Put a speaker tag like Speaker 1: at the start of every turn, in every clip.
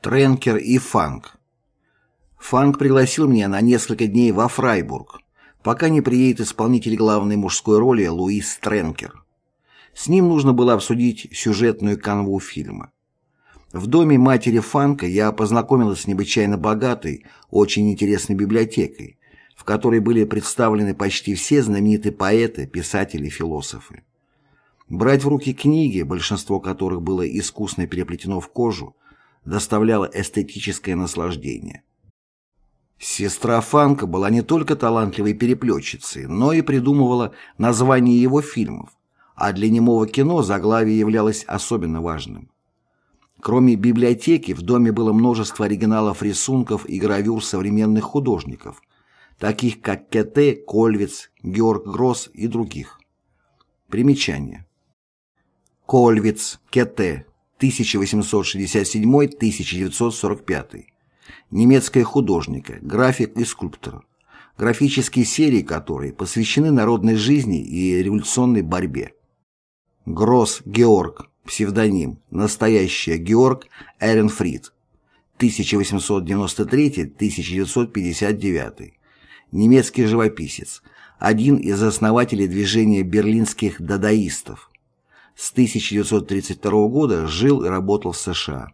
Speaker 1: Тренкер и Фанк. Фанк пригласил меня на несколько дней во Фрайбург, пока не приедет исполнитель главной мужской роли Луис Тренкер. С ним нужно было обсудить сюжетную канву фильма. В доме матери Фанка я познакомилась с необычайно богатой, очень интересной библиотекой, в которой были представлены почти все знаменитые поэты, писатели, философы. Брать в руки книги, большинство которых было искусно переплетено в кожу, доставляло эстетическое наслаждение. Сестра Фанка была не только талантливой переплетчицей, но и придумывала названия его фильмов, а для немого кино заглавие являлось особенно важным. Кроме библиотеки, в доме было множество оригиналов рисунков и гравюр современных художников, таких как Кете, Кольвиц, Георг Гросс и других. Примечание. Кольвиц, Кете, 1867-1945. Немецкая художника, график и скульптор, графические серии которой посвящены народной жизни и революционной борьбе. Гросс Георг, псевдоним, настоящая Георг Эренфрид, 1893-1959. Немецкий живописец, один из основателей движения берлинских дадаистов. С 1932 года жил и работал в США.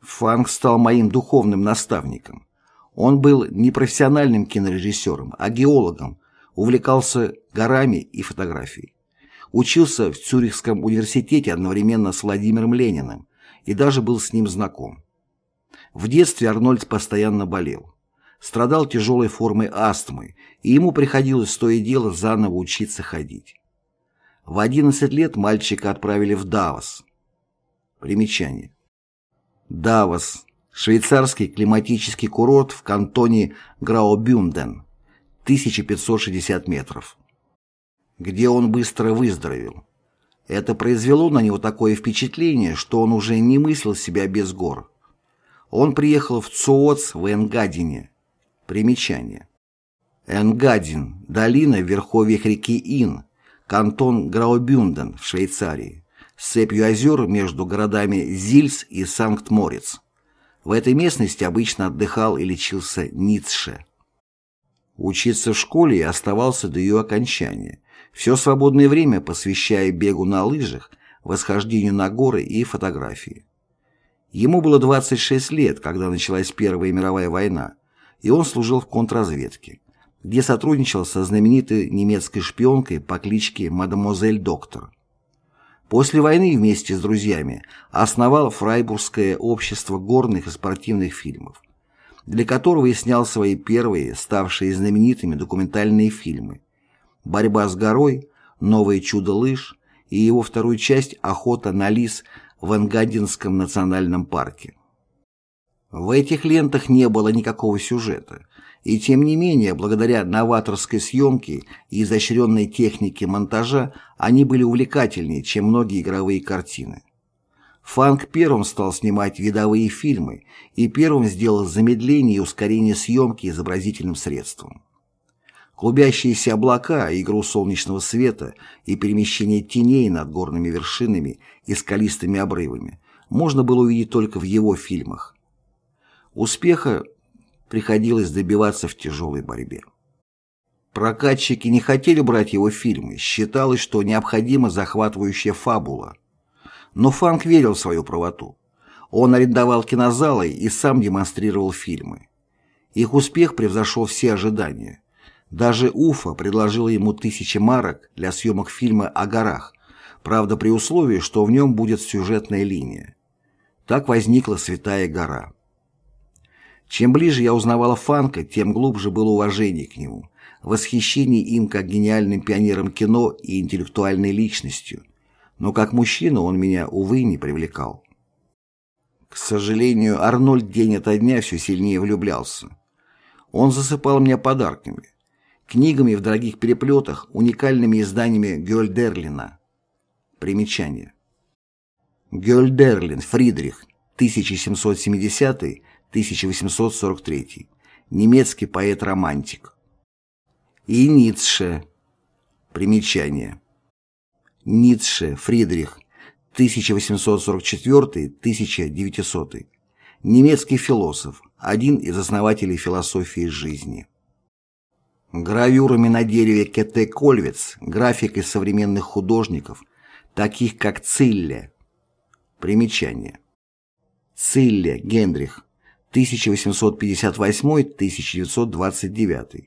Speaker 1: Фанк стал моим духовным наставником. Он был не профессиональным кинорежиссером, а геологом, увлекался горами и фотографией. Учился в Цюрихском университете одновременно с Владимиром Лениным и даже был с ним знаком. В детстве Арнольд постоянно болел. Страдал тяжелой формой астмы, и ему приходилось то и дело заново учиться ходить. В 11 лет мальчика отправили в Давос. Примечание. Давос – швейцарский климатический курорт в кантоне Граубюнден, 1560 метров где он быстро выздоровел. Это произвело на него такое впечатление, что он уже не мыслил себя без гор. Он приехал в Цуоц в Энгадине. Примечание. Энгадин – долина в верховьях реки Ин, кантон Граубюнден в Швейцарии, с цепью озер между городами Зильс и Санкт-Морец. В этой местности обычно отдыхал и лечился Ницше. Учиться в школе оставался до ее окончания, все свободное время посвящая бегу на лыжах, восхождению на горы и фотографии. Ему было 26 лет, когда началась Первая мировая война, и он служил в контрразведке, где сотрудничал со знаменитой немецкой шпионкой по кличке Мадемуазель Доктор. После войны вместе с друзьями основал Фрайбургское общество горных и спортивных фильмов, для которого и снял свои первые, ставшие знаменитыми документальные фильмы «Борьба с горой», «Новое чудо лыж» и его вторую часть «Охота на лис» в Энгадинском национальном парке. В этих лентах не было никакого сюжета, и тем не менее, благодаря новаторской съемке и изощренной технике монтажа, они были увлекательнее, чем многие игровые картины. Фанк первым стал снимать видовые фильмы и первым сделал замедление и ускорение съемки изобразительным средством. Клубящиеся облака, игру солнечного света и перемещение теней над горными вершинами и скалистыми обрывами можно было увидеть только в его фильмах. Успеха приходилось добиваться в тяжелой борьбе. Прокатчики не хотели брать его фильмы, считалось, что необходима захватывающая фабула. Но Фанк верил в свою правоту. Он арендовал кинозалы и сам демонстрировал фильмы. Их успех превзошел все ожидания. Даже Уфа предложила ему тысячи марок для съемок фильма о горах, правда при условии, что в нем будет сюжетная линия. Так возникла «Святая гора». Чем ближе я узнавала Фанка, тем глубже было уважение к нему, восхищение им как гениальным пионером кино и интеллектуальной личностью, но как мужчина он меня, увы, не привлекал. К сожалению, Арнольд день ото дня все сильнее влюблялся. Он засыпал меня подарками книгами в дорогих переплетах, уникальными изданиями Гёльдерлина. Примечание. Гёльдерлин Фридрих, 1770-1843, немецкий поэт-романтик. И Ницше. Примечание. Ницше Фридрих, 1844-1900, Немецкий философ, один из основателей философии жизни. Гравюрами на дереве Кете Кольвец, графикой современных художников, таких как Цилле. Примечание. Цилле Генрих, 1858-1929.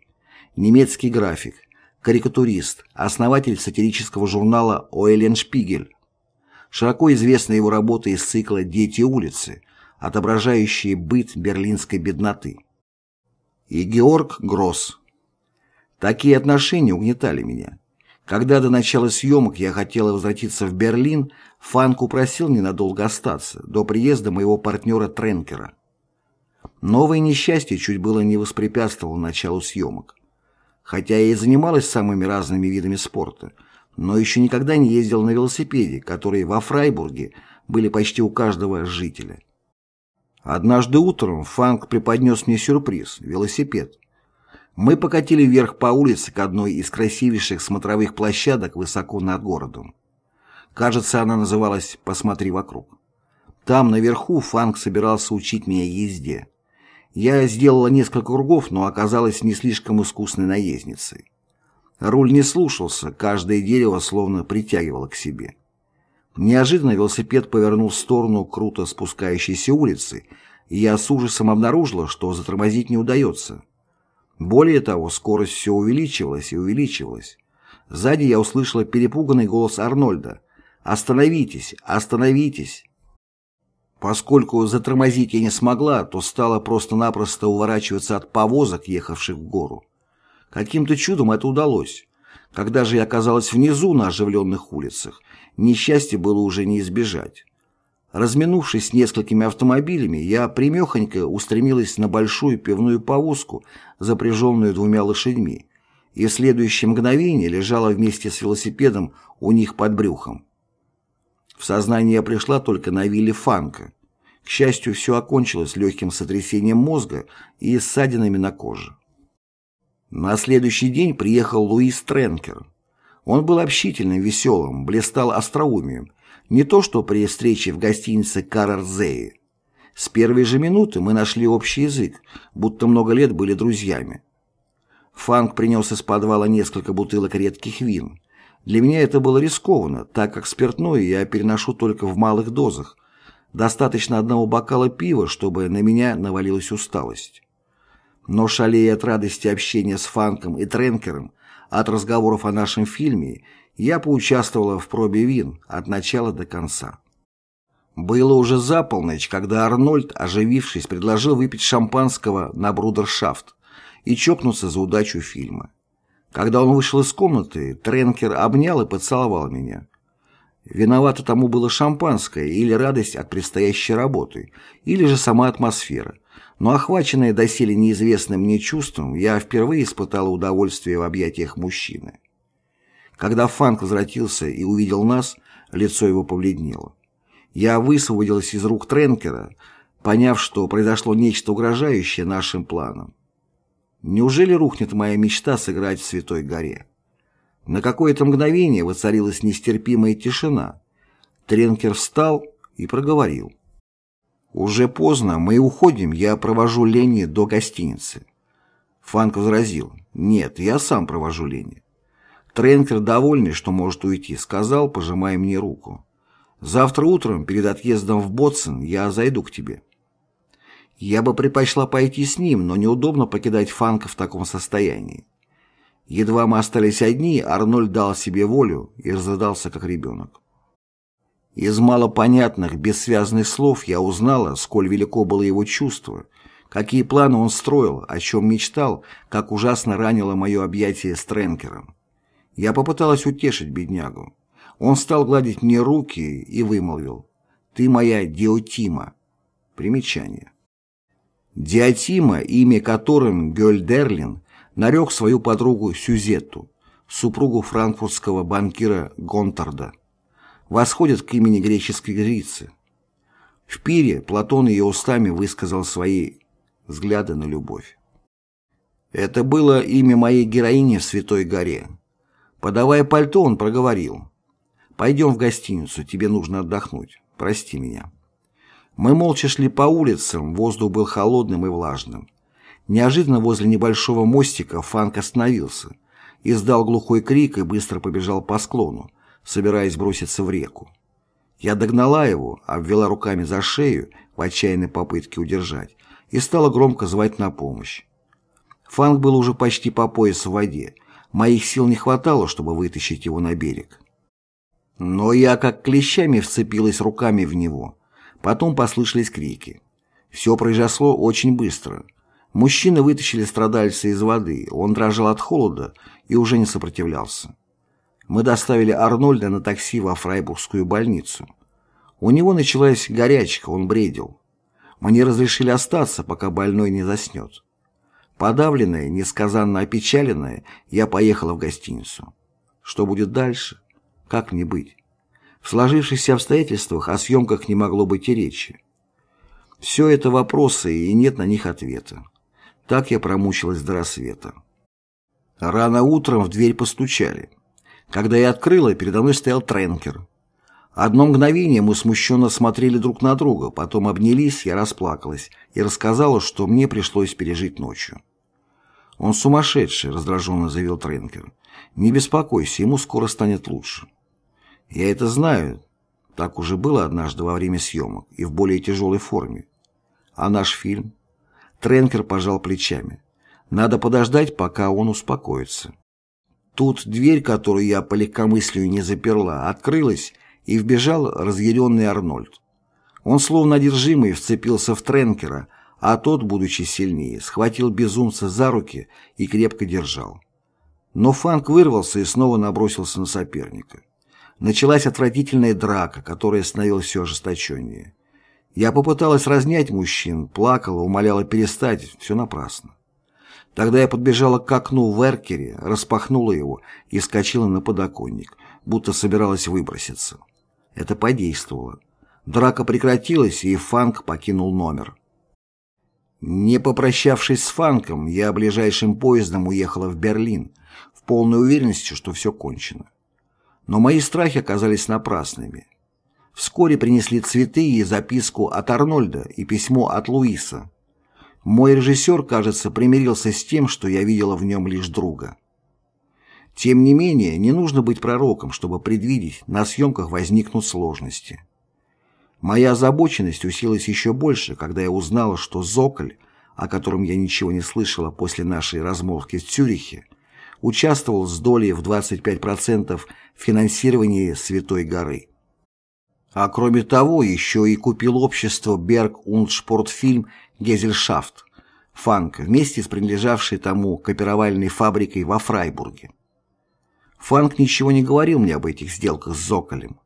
Speaker 1: Немецкий график, карикатурист, основатель сатирического журнала «Оэлен Шпигель». Широко известны его работы из цикла «Дети улицы», отображающие быт берлинской бедноты. И Георг Гросс. Такие отношения угнетали меня. Когда до начала съемок я хотела возвратиться в Берлин, Фанк упросил ненадолго остаться, до приезда моего партнера Тренкера. Новое несчастье чуть было не воспрепятствовало началу съемок. Хотя я и занималась самыми разными видами спорта, но еще никогда не ездил на велосипеде, которые во Фрайбурге были почти у каждого жителя. Однажды утром Фанк преподнес мне сюрприз – велосипед. Мы покатили вверх по улице к одной из красивейших смотровых площадок высоко над городом. Кажется, она называлась «Посмотри вокруг». Там, наверху, Фанк собирался учить меня езде. Я сделала несколько кругов, но оказалась не слишком искусной наездницей. Руль не слушался, каждое дерево словно притягивало к себе. Неожиданно велосипед повернул в сторону круто спускающейся улицы, и я с ужасом обнаружила, что затормозить не удается. Более того, скорость все увеличивалась и увеличивалась. Сзади я услышала перепуганный голос Арнольда. «Остановитесь! Остановитесь!» Поскольку затормозить я не смогла, то стала просто-напросто уворачиваться от повозок, ехавших в гору. Каким-то чудом это удалось. Когда же я оказалась внизу на оживленных улицах, несчастья было уже не избежать. Разминувшись с несколькими автомобилями, я примехонько устремилась на большую пивную повозку, запряженную двумя лошадьми, и в следующее мгновение лежала вместе с велосипедом у них под брюхом. В сознание я пришла только на вилле Фанка. К счастью, все окончилось легким сотрясением мозга и ссадинами на коже. На следующий день приехал Луис Тренкер. Он был общительным, веселым, блистал остроумием, не то что при встрече в гостинице Карарзеи. С первой же минуты мы нашли общий язык, будто много лет были друзьями. Фанк принес из подвала несколько бутылок редких вин. Для меня это было рискованно, так как спиртное я переношу только в малых дозах. Достаточно одного бокала пива, чтобы на меня навалилась усталость. Но шалея от радости общения с Фанком и Тренкером, от разговоров о нашем фильме, я поучаствовала в пробе вин от начала до конца. Было уже за полночь, когда Арнольд, оживившись, предложил выпить шампанского на брудершафт и чокнуться за удачу фильма. Когда он вышел из комнаты, Тренкер обнял и поцеловал меня. Виновато тому было шампанское или радость от предстоящей работы, или же сама атмосфера. Но охваченная доселе неизвестным мне чувством, я впервые испытала удовольствие в объятиях мужчины. Когда Фанк возвратился и увидел нас, лицо его побледнело. Я высвободилась из рук Тренкера, поняв, что произошло нечто угрожающее нашим планам. Неужели рухнет моя мечта сыграть в Святой горе? На какое-то мгновение воцарилась нестерпимая тишина. Тренкер встал и проговорил. «Уже поздно, мы уходим, я провожу Лени до гостиницы». Фанк возразил. «Нет, я сам провожу Лени». Тренкер, довольный, что может уйти, сказал, пожимая мне руку. «Завтра утром, перед отъездом в Ботсен, я зайду к тебе». Я бы предпочла пойти с ним, но неудобно покидать Фанка в таком состоянии. Едва мы остались одни, Арнольд дал себе волю и разрыдался, как ребенок. Из малопонятных, бессвязных слов я узнала, сколь велико было его чувство, какие планы он строил, о чем мечтал, как ужасно ранило мое объятие с Тренкером. Я попыталась утешить беднягу. Он стал гладить мне руки и вымолвил «Ты моя Диотима». Примечание. Диотима, имя которым Гёльдерлин нарек свою подругу Сюзетту, супругу франкфуртского банкира Гонтарда, восходит к имени греческой жрицы. В пире Платон ее устами высказал свои взгляды на любовь. Это было имя моей героини в Святой горе. Подавая пальто, он проговорил. «Пойдем в гостиницу, тебе нужно отдохнуть. Прости меня». Мы молча шли по улицам, воздух был холодным и влажным. Неожиданно возле небольшого мостика Фанк остановился, издал глухой крик и быстро побежал по склону, собираясь броситься в реку. Я догнала его, обвела руками за шею в отчаянной попытке удержать и стала громко звать на помощь. Фанк был уже почти по пояс в воде, моих сил не хватало, чтобы вытащить его на берег. Но я как клещами вцепилась руками в него. Потом послышались крики. Все произошло очень быстро. Мужчины вытащили страдальца из воды, он дрожал от холода и уже не сопротивлялся. Мы доставили Арнольда на такси во Фрайбургскую больницу. У него началась горячка, он бредил. Мне разрешили остаться, пока больной не заснет. Подавленная, несказанно опечаленная, я поехала в гостиницу. Что будет дальше? Как мне быть? В сложившихся обстоятельствах о съемках не могло быть и речи. Все это вопросы, и нет на них ответа. Так я промучилась до рассвета. Рано утром в дверь постучали. Когда я открыла, передо мной стоял тренкер. Одно мгновение мы смущенно смотрели друг на друга, потом обнялись, я расплакалась и рассказала, что мне пришлось пережить ночью. «Он сумасшедший», — раздраженно заявил Тренкер. «Не беспокойся, ему скоро станет лучше». «Я это знаю. Так уже было однажды во время съемок и в более тяжелой форме. А наш фильм?» Тренкер пожал плечами. «Надо подождать, пока он успокоится». Тут дверь, которую я по легкомыслию не заперла, открылась, и вбежал разъяренный Арнольд. Он словно одержимый вцепился в Тренкера, а тот, будучи сильнее, схватил безумца за руки и крепко держал. Но Фанк вырвался и снова набросился на соперника. Началась отвратительная драка, которая становилась все ожесточеннее. Я попыталась разнять мужчин, плакала, умоляла перестать, все напрасно. Тогда я подбежала к окну в эркере, распахнула его и скочила на подоконник, будто собиралась выброситься. Это подействовало. Драка прекратилась, и Фанк покинул номер. Не попрощавшись с Фанком, я ближайшим поездом уехала в Берлин, в полной уверенности, что все кончено. Но мои страхи оказались напрасными. Вскоре принесли цветы и записку от Арнольда и письмо от Луиса. Мой режиссер, кажется, примирился с тем, что я видела в нем лишь друга. Тем не менее, не нужно быть пророком, чтобы предвидеть, на съемках возникнут сложности. Моя озабоченность усилилась еще больше, когда я узнала, что Зоколь, о котором я ничего не слышала после нашей размолвки в Цюрихе, участвовал с долей в 25% в финансировании Святой горы. А кроме того, еще и купил общество Берг und Sportfilm Gesellschaft, Фанк, вместе с принадлежавшей тому копировальной фабрикой во Фрайбурге. Фанк ничего не говорил мне об этих сделках с Зоколем.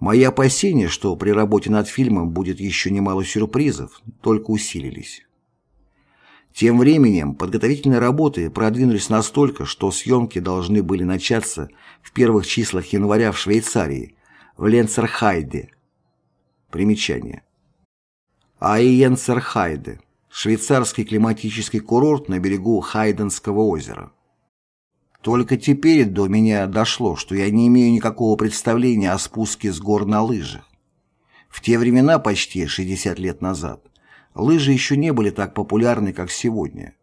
Speaker 1: Мои опасения, что при работе над фильмом будет еще немало сюрпризов, только усилились. Тем временем подготовительные работы продвинулись настолько, что съемки должны были начаться в первых числах января в Швейцарии, в Ленцерхайде. Примечание. Айенцерхайде – швейцарский климатический курорт на берегу Хайденского озера. Только теперь до меня дошло, что я не имею никакого представления о спуске с гор на лыжах. В те времена, почти 60 лет назад, лыжи еще не были так популярны, как сегодня.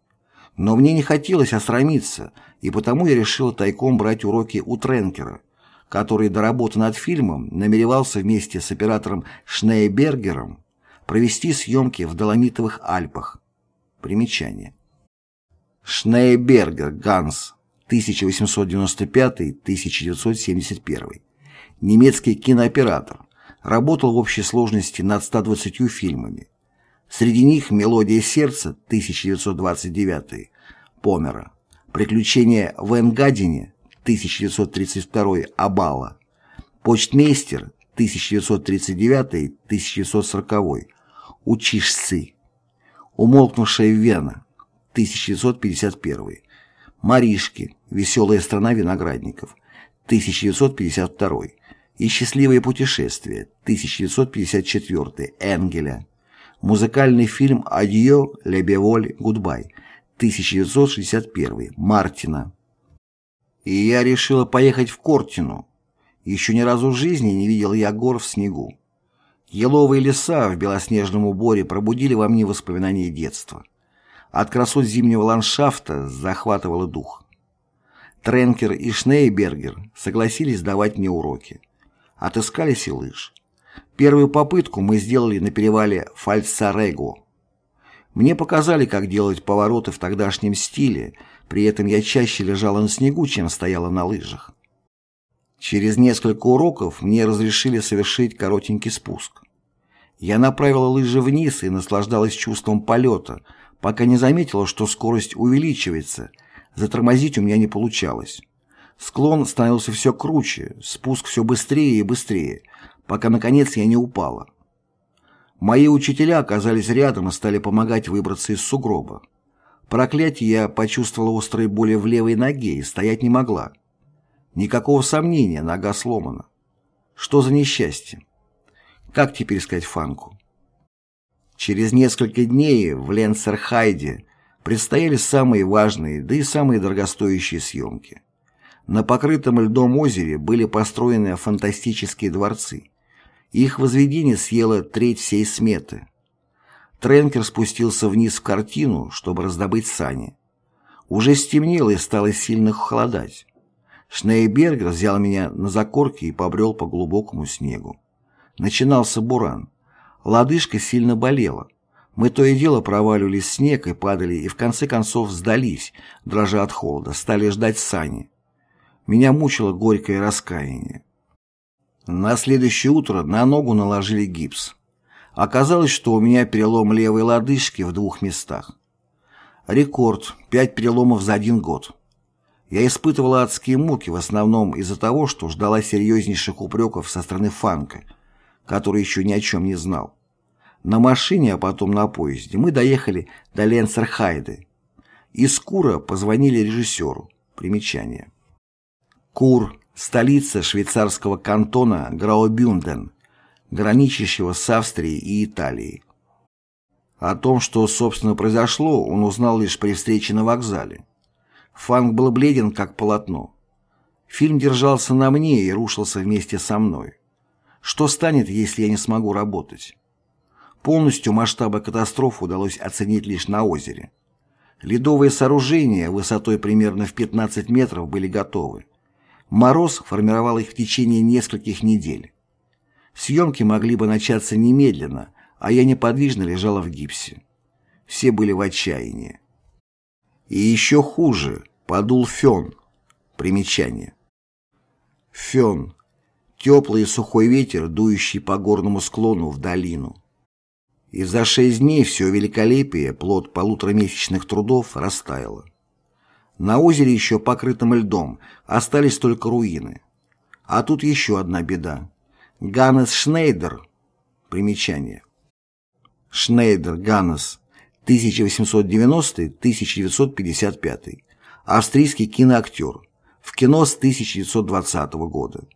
Speaker 1: Но мне не хотелось осрамиться, и потому я решил тайком брать уроки у Тренкера, который до работы над фильмом намеревался вместе с оператором Шнейбергером провести съемки в Доломитовых Альпах. Примечание. Шнейбергер Ганс 1895-1971. Немецкий кинооператор. Работал в общей сложности над 120 фильмами. Среди них «Мелодия сердца» 1929 Помера. «Приключения в Энгадине» 1932 Абала. «Почтмейстер» 1939-1940 Учишцы. «Умолкнувшая Вена» 1951 Маришки. Веселая страна виноградников. 1952. И «Счастливое путешествие» 1954 Энгеля. Музыкальный фильм «Адьё, лебеволь, гудбай» 1961 Мартина. И я решила поехать в Кортину. Еще ни разу в жизни не видел я гор в снегу. Еловые леса в белоснежном уборе пробудили во мне воспоминания детства. От красот зимнего ландшафта захватывало дух. Тренкер и Шнейбергер согласились давать мне уроки. Отыскались и лыж. Первую попытку мы сделали на перевале Фальцарего. Мне показали, как делать повороты в тогдашнем стиле, при этом я чаще лежала на снегу, чем стояла на лыжах. Через несколько уроков мне разрешили совершить коротенький спуск. Я направила лыжи вниз и наслаждалась чувством полета, пока не заметила, что скорость увеличивается. Затормозить у меня не получалось. Склон становился все круче, спуск все быстрее и быстрее, пока, наконец, я не упала. Мои учителя оказались рядом и стали помогать выбраться из сугроба. Проклятие я почувствовала острые боли в левой ноге и стоять не могла. Никакого сомнения, нога сломана. Что за несчастье? Как теперь сказать Фанку? Через несколько дней в Ленцерхайде предстояли самые важные, да и самые дорогостоящие съемки. На покрытом льдом озере были построены фантастические дворцы. Их возведение съело треть всей сметы. Тренкер спустился вниз в картину, чтобы раздобыть сани. Уже стемнело и стало сильно холодать. Шнейбергер взял меня на закорки и побрел по глубокому снегу. Начинался буран. Лодыжка сильно болела. Мы то и дело проваливались в снег и падали, и в конце концов сдались, дрожа от холода, стали ждать сани. Меня мучило горькое раскаяние. На следующее утро на ногу наложили гипс. Оказалось, что у меня перелом левой лодыжки в двух местах. Рекорд – пять переломов за один год. Я испытывала адские муки в основном из-за того, что ждала серьезнейших упреков со стороны Фанка, который еще ни о чем не знал. На машине, а потом на поезде мы доехали до Ленцерхайде. Из Кура позвонили режиссеру. Примечание. Кур – столица швейцарского кантона Граубюнден, граничащего с Австрией и Италией. О том, что, собственно, произошло, он узнал лишь при встрече на вокзале. Фанк был бледен, как полотно. Фильм держался на мне и рушился вместе со мной. Что станет, если я не смогу работать? Полностью масштабы катастрофы удалось оценить лишь на озере. Ледовые сооружения высотой примерно в 15 метров были готовы. Мороз формировал их в течение нескольких недель. Съемки могли бы начаться немедленно, а я неподвижно лежала в гипсе. Все были в отчаянии. И еще хуже, подул фен. Примечание. Фен. Теплый и сухой ветер, дующий по горному склону в долину. И за шесть дней все великолепие, плод полуторамесячных трудов, растаяло. На озере еще покрытым льдом остались только руины. А тут еще одна беда. Ганнес Шнейдер. Примечание. Шнейдер Ганнес 1890-1955. Австрийский киноактер. В кино с 1920 года.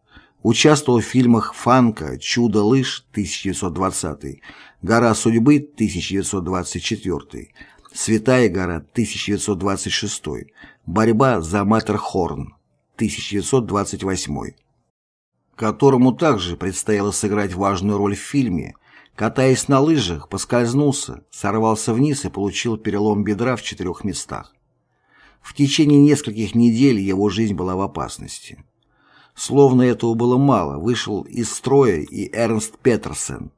Speaker 1: Участвовал в фильмах «Фанка», «Чудо-лыж» 1920, «Гора судьбы» 1924, «Святая гора» 1926, «Борьба за Матерхорн» 1928, которому также предстояло сыграть важную роль в фильме Катаясь на лыжах, поскользнулся, сорвался вниз и получил перелом бедра в четырех местах. В течение нескольких недель его жизнь была в опасности. Словно этого было мало, вышел из строя и Эрнст Петерсен.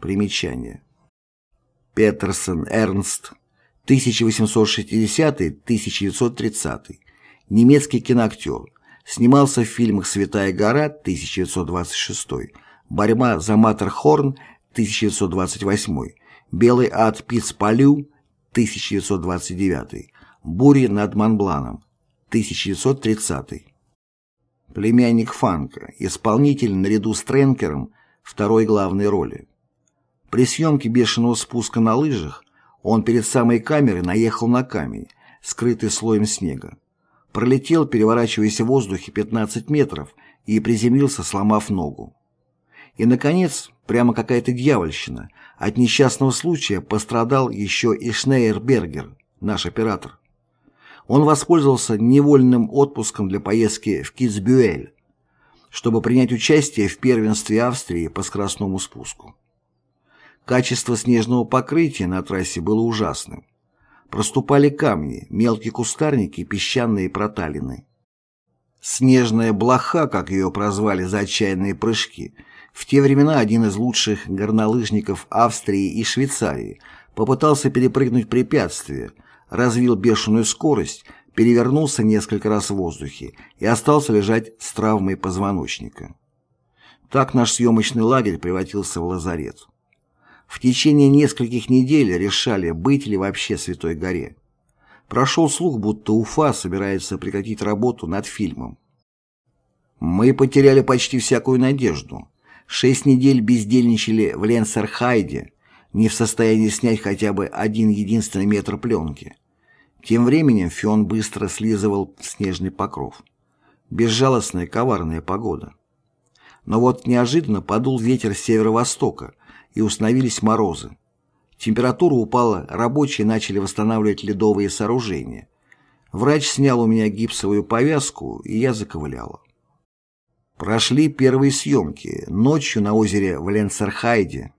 Speaker 1: Примечание. Петерсен Эрнст, 1860-1930, немецкий киноактер, снимался в фильмах «Святая гора» 1926, «Борьба за Матерхорн» 1928, «Белый ад Пицпалю» 1929, «Бури над Монбланом» 1930. Племянник Фанка, исполнитель наряду с Тренкером второй главной роли. При съемке «Бешеного спуска на лыжах» он перед самой камерой наехал на камень, скрытый слоем снега. Пролетел, переворачиваясь в воздухе 15 метров, и приземлился, сломав ногу. И, наконец, прямо какая-то дьявольщина, от несчастного случая пострадал еще и Шнейербергер, наш оператор. Он воспользовался невольным отпуском для поездки в Китсбюэль. чтобы принять участие в первенстве Австрии по скоростному спуску. Качество снежного покрытия на трассе было ужасным. Проступали камни, мелкие кустарники, песчаные проталины. Снежная блоха, как ее прозвали за отчаянные прыжки, в те времена один из лучших горнолыжников Австрии и Швейцарии попытался перепрыгнуть препятствие, развил бешеную скорость, перевернулся несколько раз в воздухе и остался лежать с травмой позвоночника. Так наш съемочный лагерь превратился в лазарет. В течение нескольких недель решали, быть ли вообще Святой горе. Прошел слух, будто Уфа собирается прекратить работу над фильмом. Мы потеряли почти всякую надежду. Шесть недель бездельничали в Ленсерхайде, не в состоянии снять хотя бы один единственный метр пленки. Тем временем Фион быстро слизывал снежный покров. Безжалостная коварная погода. Но вот неожиданно подул ветер с северо-востока, и установились морозы. Температура упала, рабочие начали восстанавливать ледовые сооружения. Врач снял у меня гипсовую повязку, и я заковыляла. Прошли первые съемки. Ночью на озере в Ленцерхайде.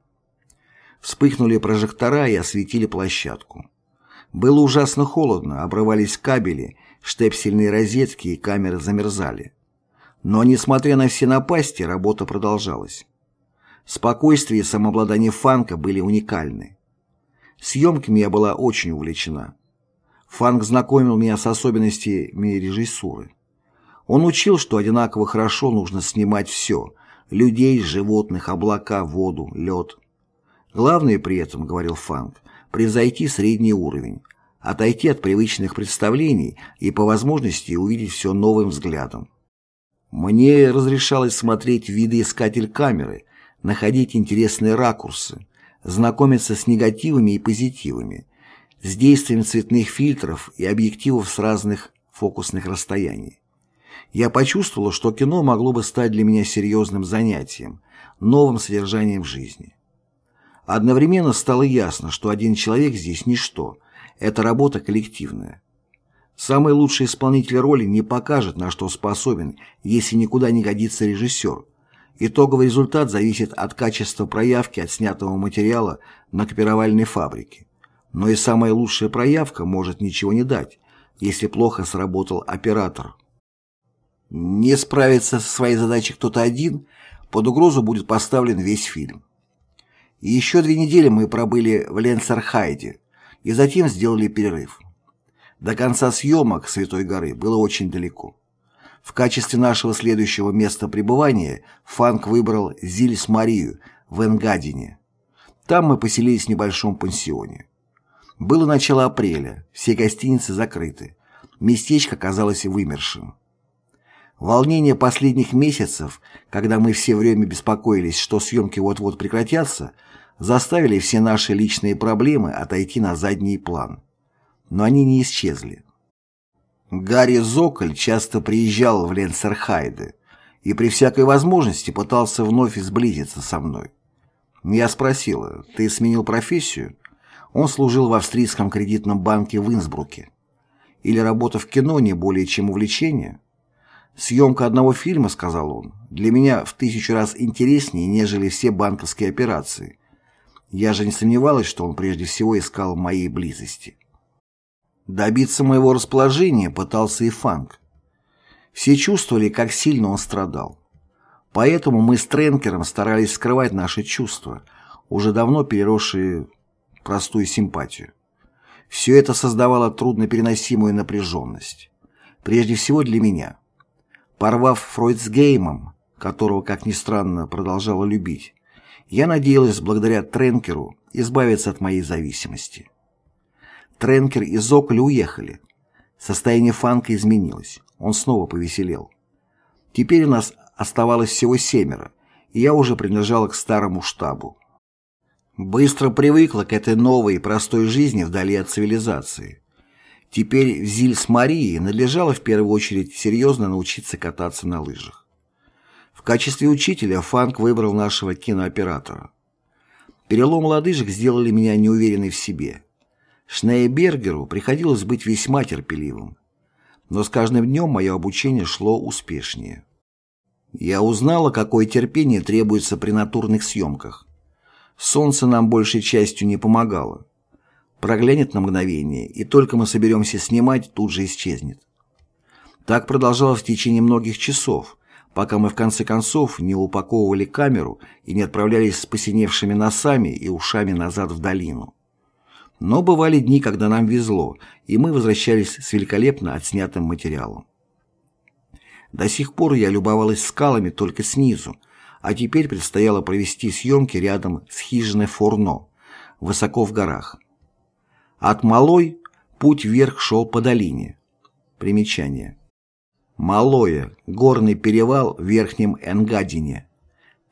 Speaker 1: Вспыхнули прожектора и осветили площадку. Было ужасно холодно, обрывались кабели, штепсельные розетки и камеры замерзали. Но, несмотря на все напасти, работа продолжалась. Спокойствие и самообладание Фанка были уникальны. Съемками я была очень увлечена. Фанк знакомил меня с особенностями режиссуры. Он учил, что одинаково хорошо нужно снимать все – людей, животных, облака, воду, лед. Главное при этом, говорил Фанк, превзойти средний уровень, отойти от привычных представлений и по возможности увидеть все новым взглядом. Мне разрешалось смотреть видоискатель камеры, находить интересные ракурсы, знакомиться с негативами и позитивами, с действием цветных фильтров и объективов с разных фокусных расстояний. Я почувствовал, что кино могло бы стать для меня серьезным занятием, новым содержанием жизни. Одновременно стало ясно, что один человек здесь ничто, это работа коллективная. Самый лучший исполнитель роли не покажет, на что способен, если никуда не годится режиссер, Итоговый результат зависит от качества проявки отснятого материала на копировальной фабрике. Но и самая лучшая проявка может ничего не дать, если плохо сработал оператор. Не справится со своей задачей кто-то один, под угрозу будет поставлен весь фильм. И еще две недели мы пробыли в Ленцерхайде, и затем сделали перерыв. До конца съемок «Святой горы» было очень далеко. В качестве нашего следующего места пребывания Фанк выбрал Зильс-Марию в Энгадине. Там мы поселились в небольшом пансионе. Было начало апреля, все гостиницы закрыты. Местечко казалось вымершим. Волнение последних месяцев, когда мы все время беспокоились, что съемки вот-вот прекратятся, заставили все наши личные проблемы отойти на задний план. Но они не исчезли. Гарри Зоколь часто приезжал в Ленцерхайде и при всякой возможности пытался вновь сблизиться со мной. Я спросила, ты сменил профессию? Он служил в австрийском кредитном банке в Инсбруке. Или работа в кино не более чем увлечение? Съемка одного фильма, сказал он, для меня в тысячу раз интереснее, нежели все банковские операции. Я же не сомневалась, что он прежде всего искал моей близости. Добиться моего расположения пытался и Фанк. Все чувствовали, как сильно он страдал. Поэтому мы с Тренкером старались скрывать наши чувства, уже давно переросшие простую симпатию. Все это создавало труднопереносимую напряженность. Прежде всего для меня. Порвав Фройд с Геймом, которого, как ни странно, продолжала любить, я надеялась благодаря Тренкеру избавиться от моей зависимости. Тренкер и Зоколь уехали. Состояние Фанка изменилось. Он снова повеселел. Теперь у нас оставалось всего семеро, и я уже принадлежала к старому штабу. Быстро привыкла к этой новой и простой жизни вдали от цивилизации. Теперь в Зильс-Марии надлежало в первую очередь серьезно научиться кататься на лыжах. В качестве учителя Фанк выбрал нашего кинооператора. Перелом лодыжек сделали меня неуверенной в себе. Шнейбергеру приходилось быть весьма терпеливым. Но с каждым днем мое обучение шло успешнее. Я узнала, какое терпение требуется при натурных съемках. Солнце нам большей частью не помогало. Проглянет на мгновение, и только мы соберемся снимать, тут же исчезнет. Так продолжалось в течение многих часов, пока мы в конце концов не упаковывали камеру и не отправлялись с посиневшими носами и ушами назад в долину. Но бывали дни, когда нам везло, и мы возвращались с великолепно отснятым материалом. До сих пор я любовалась скалами только снизу, а теперь предстояло провести съемки рядом с хижиной Форно, высоко в горах. От Малой путь вверх шел по долине. Примечание. Малое, горный перевал в Верхнем Энгадине,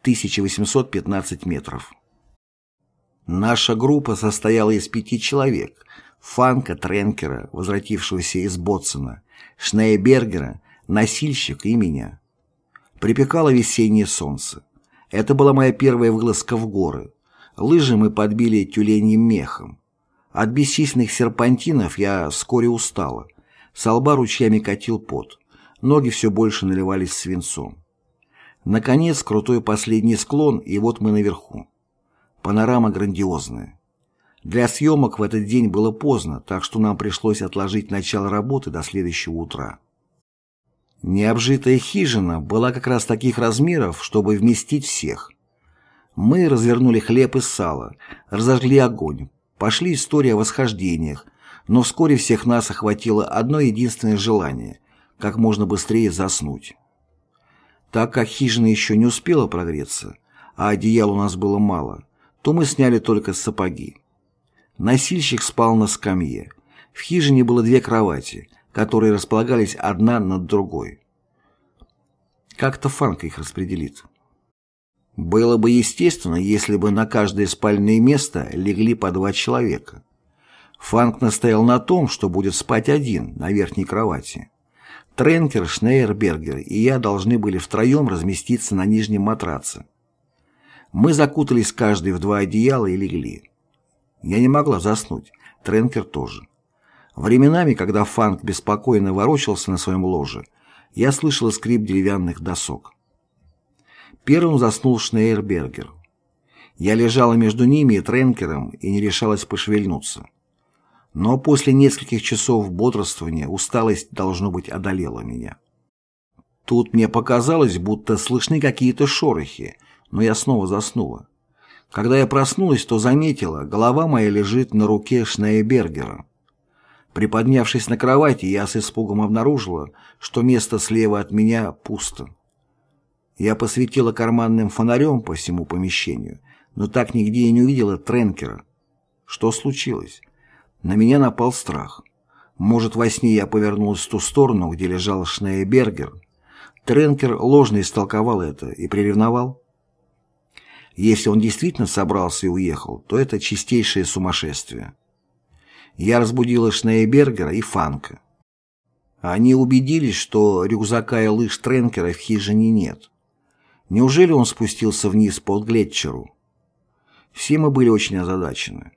Speaker 1: 1815 метров. Наша группа состояла из пяти человек, Фанка Тренкера, возвратившегося из Ботсона, Шнейбергера, носильщик и меня. Припекало весеннее солнце. Это была моя первая вылазка в горы. Лыжи мы подбили тюленьим мехом. От бесчисленных серпантинов я вскоре устала. С лба ручьями катил пот. Ноги все больше наливались свинцом. Наконец, крутой последний склон, и вот мы наверху. Панорама грандиозная. Для съемок в этот день было поздно, так что нам пришлось отложить начало работы до следующего утра. Необжитая хижина была как раз таких размеров, чтобы вместить всех. Мы развернули хлеб и сало, разожгли огонь, пошли истории о восхождениях, но вскоре всех нас охватило одно единственное желание – как можно быстрее заснуть. Так как хижина еще не успела прогреться, а одеял у нас было мало, то мы сняли только сапоги. Носильщик спал на скамье. В хижине было две кровати, которые располагались одна над другой. Как-то Фанка их распределит. Было бы естественно, если бы на каждое спальное место легли по два человека. Фанк настоял на том, что будет спать один на верхней кровати. Тренкер, Шнейербергер и я должны были втроем разместиться на нижнем матраце. Мы закутались каждый в два одеяла и легли. Я не могла заснуть, Тренкер тоже. Временами, когда Фанк беспокойно ворочался на своем ложе, я слышала скрип деревянных досок. Первым заснул Шнейербергер. Я лежала между ними и Тренкером и не решалась пошевельнуться. Но после нескольких часов бодрствования усталость, должно быть, одолела меня. Тут мне показалось, будто слышны какие-то шорохи, но я снова заснула. Когда я проснулась, то заметила, голова моя лежит на руке Шнейбергера. Приподнявшись на кровати, я с испугом обнаружила, что место слева от меня пусто. Я посветила карманным фонарем по всему помещению, но так нигде и не увидела Тренкера. Что случилось? На меня напал страх. Может, во сне я повернулась в ту сторону, где лежал Шнейбергер. Тренкер ложно истолковал это и приревновал. Если он действительно собрался и уехал, то это чистейшее сумасшествие. Я разбудила Шнейбергера и Фанка. Они убедились, что рюкзака и лыж Тренкера в хижине нет. Неужели он спустился вниз по Глетчеру? Все мы были очень озадачены.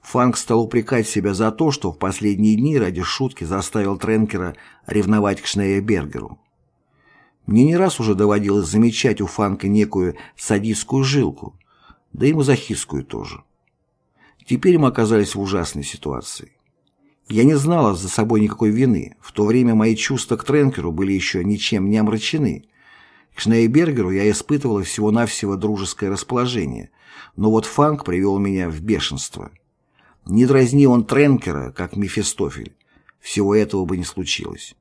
Speaker 1: Фанк стал упрекать себя за то, что в последние дни ради шутки заставил Тренкера ревновать к Шнейбергеру. Мне не раз уже доводилось замечать у Фанка некую садистскую жилку, да и мазохистскую тоже. Теперь мы оказались в ужасной ситуации. Я не знала за собой никакой вины. В то время мои чувства к Тренкеру были еще ничем не омрачены. К Шнейбергеру я испытывала всего-навсего дружеское расположение, но вот Фанк привел меня в бешенство. Не дразни он Тренкера, как Мефистофель, всего этого бы не случилось.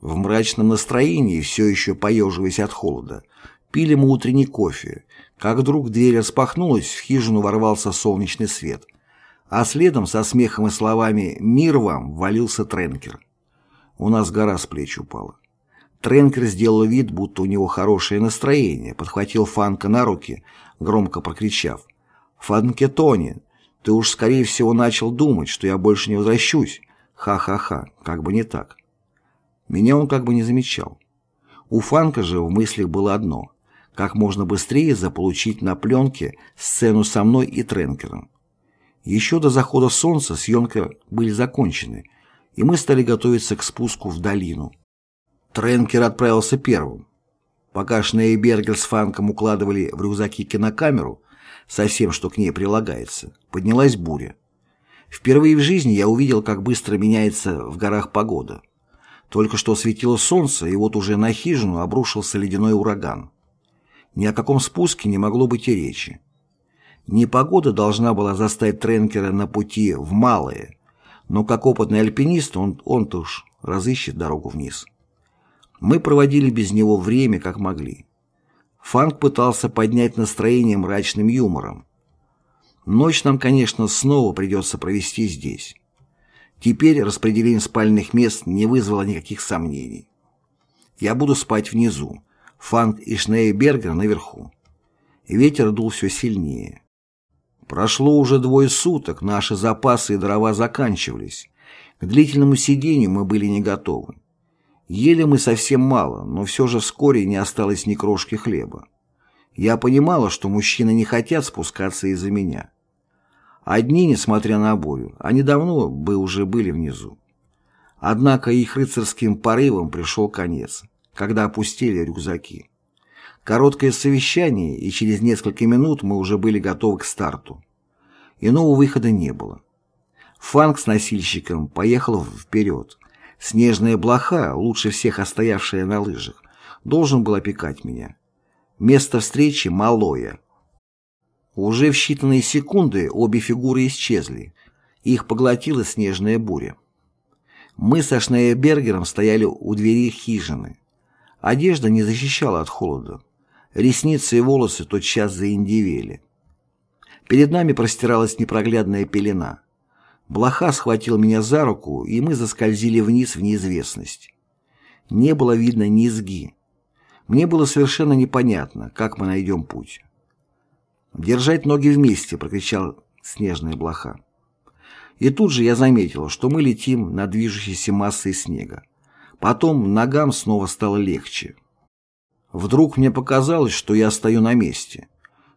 Speaker 1: В мрачном настроении, все еще поеживаясь от холода, пили мы утренний кофе, как вдруг дверь распахнулась, в хижину ворвался солнечный свет, а следом со смехом и словами «Мир вам!» валился Тренкер. У нас гора с плеч упала. Тренкер сделал вид, будто у него хорошее настроение, подхватил Фанка на руки, громко прокричав «Фанке Тони, ты уж скорее всего начал думать, что я больше не возвращусь. Ха-ха-ха, как бы не так». Меня он как бы не замечал. У Фанка же в мыслях было одно как можно быстрее заполучить на пленке сцену со мной и Тренкером. Еще до захода солнца съемки были закончены, и мы стали готовиться к спуску в долину. Тренкер отправился первым. Пока Шнейбергер с Фанком укладывали в рюкзаки кинокамеру, со всем, что к ней прилагается, поднялась буря. Впервые в жизни я увидел, как быстро меняется в горах погода. Только что светило солнце, и вот уже на хижину обрушился ледяной ураган. Ни о каком спуске не могло быть и речи. Непогода должна была заставить Тренкера на пути в Малое, но как опытный альпинист он, он-то уж разыщет дорогу вниз. Мы проводили без него время, как могли. Фанк пытался поднять настроение мрачным юмором. Ночь нам, конечно, снова придется провести здесь. Теперь распределение спальных мест не вызвало никаких сомнений. Я буду спать внизу, Фанк и Шнейбергер наверху. Ветер дул все сильнее. Прошло уже двое суток, наши запасы и дрова заканчивались. К длительному сидению мы были не готовы. Ели мы совсем мало, но все же вскоре не осталось ни крошки хлеба. Я понимала, что мужчины не хотят спускаться из-за меня. Одни, несмотря на бурю, они давно бы уже были внизу. Однако их рыцарским порывом пришел конец, когда опустили рюкзаки. Короткое совещание, и через несколько минут мы уже были готовы к старту. Иного выхода не было. Фанк с носильщиком поехал вперед. Снежная блоха, лучше всех остоявшая на лыжах, должен был опекать меня. Место встречи — Малое. Уже в считанные секунды обе фигуры исчезли. Их поглотила снежная буря. Мы со Шнейбергером стояли у двери хижины. Одежда не защищала от холода. Ресницы и волосы тотчас заиндивели. Перед нами простиралась непроглядная пелена. Блоха схватил меня за руку, и мы заскользили вниз в неизвестность. Не было видно низги. Мне было совершенно непонятно, как мы найдем путь. «Держать ноги вместе!» — прокричал снежная блоха. И тут же я заметил, что мы летим над движущейся массой снега. Потом ногам снова стало легче. Вдруг мне показалось, что я стою на месте.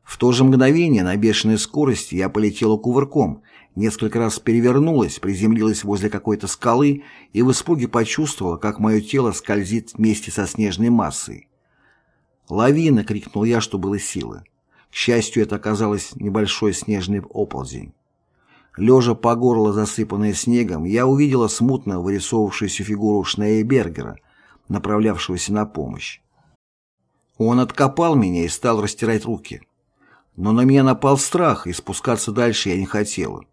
Speaker 1: В то же мгновение на бешеной скорости я полетела кувырком несколько раз перевернулась, приземлилась возле какой-то скалы и в испуге почувствовала, как мое тело скользит вместе со снежной массой. «Лавина!» — крикнул я, что было силы. К счастью, это оказалось небольшой снежный оползень. Лежа по горло засыпанная снегом, я увидела смутно вырисовывавшуюся фигуру Шнейбергера, направлявшегося на помощь. Он откопал меня и стал растирать руки. Но на меня напал страх, и спускаться дальше я не хотела.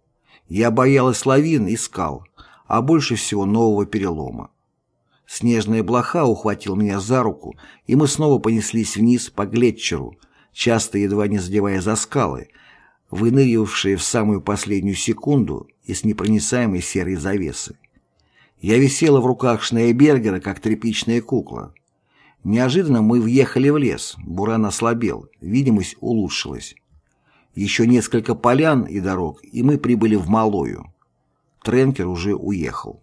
Speaker 1: Я боялась лавин и скал, а больше всего нового перелома. Снежная блоха ухватил меня за руку, и мы снова понеслись вниз по Глетчеру, часто едва не задевая за скалы, выныривавшие в самую последнюю секунду из непроницаемой серой завесы. Я висела в руках Шнейбергера, как тряпичная кукла. Неожиданно мы въехали в лес, буран ослабел, видимость улучшилась. Еще несколько полян и дорог, и мы прибыли в Малою. Тренкер уже уехал.